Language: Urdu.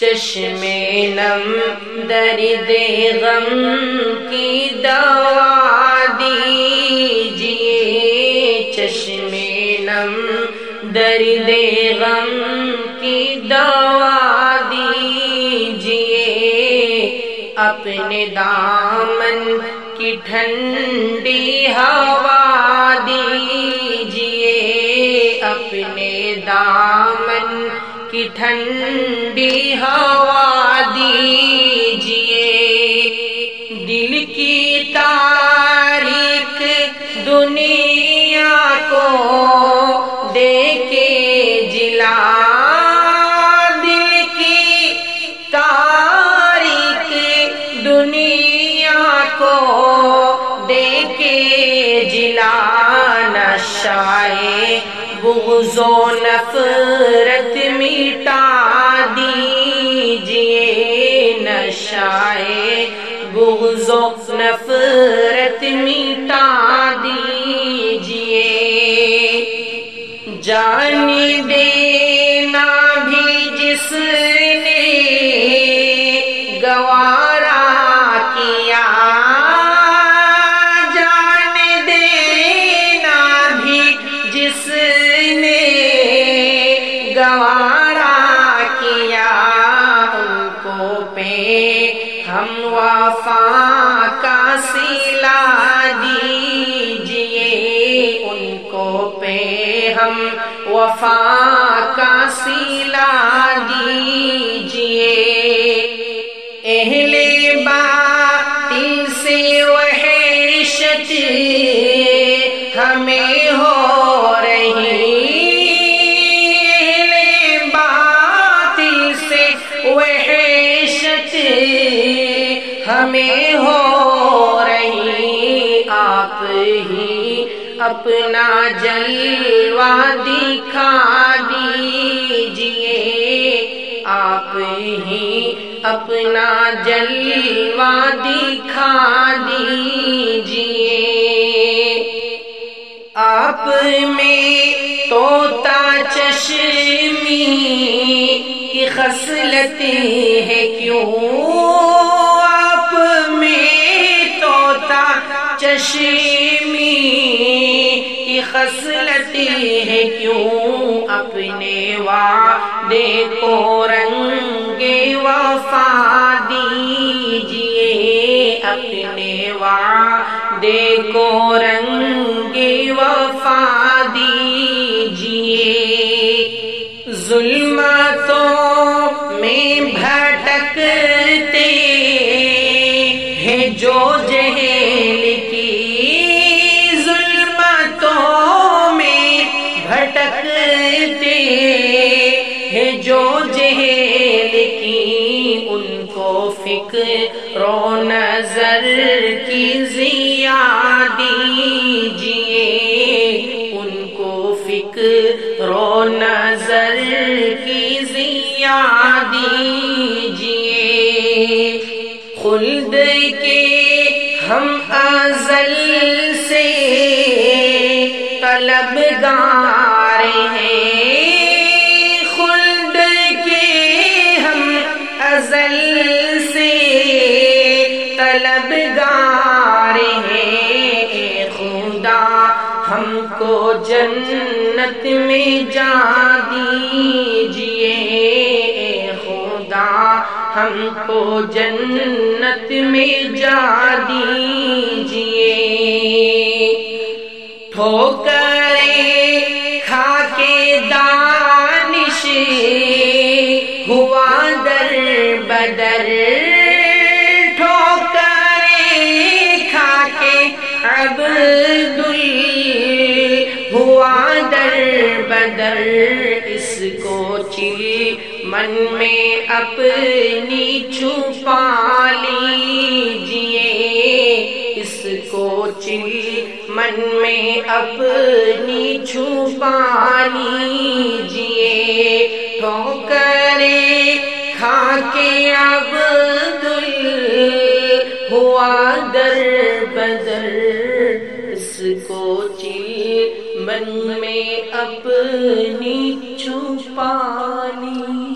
چشم نم درد غم کی دوا دیجیے۔ چشم نم درد غم کی دوا دیجیے۔ اپنے دامن کی ٹھنڈی ہوا دیجیے۔ اپنے دامن کی ٹھنڈی ہوا دیجیے۔ دل کی تاریخ دنیا کو دے کے جلا۔ دل کی تاریخ دنیا کو و نفرت مٹا دیجیے نشائے، بغض و نفرت مٹا دیجیے۔ جان دینا بھی جس نے گوارا گوارا کیا ان کو پہ ہم وفا کا سلا دیجیے ان کو پہ ہم وفا کا سلا دیجیے۔ اہل باطل سے وحشت ہمیں ہو ہمیں ہو رہی آپ ہی، اپنا جلوہ دکھا دیجیے۔ آپ ہی اپنا جلوہ دکھا دیجیے۔ آپ میں توتا چشمی کی خصلت ہے کیوں؟ چشمی کی خصلت ہے کیوں اپنے وعدے کو رنگ وفا دیجیے؟ اپنے وعدے کو رنگ وفا دیجیے۔ ظلمتوں فکر و نظر کی ضیا دیجیے ان کو فکر و نظر کی ضیا دیجیے خلد کے ہم ازل سے طلب گار ہیں۔ خلد کے ہم ازل طلب گار ہیں خدا، ہم کو جنت میں جا دیجیے خدا، ہم کو جنت میں جا دیجیے۔ ٹھوکریں کھا کے دانش، ہوا در بدر عبد ہوا در بدر، اس کو چل من میں اپنی چھپا لیجیے۔ اس کو چل من میں اپنی چھپا لیجیے۔ ٹھوکرے کھا کے عبد ہوا کوچی من میں اپنی چھپانی۔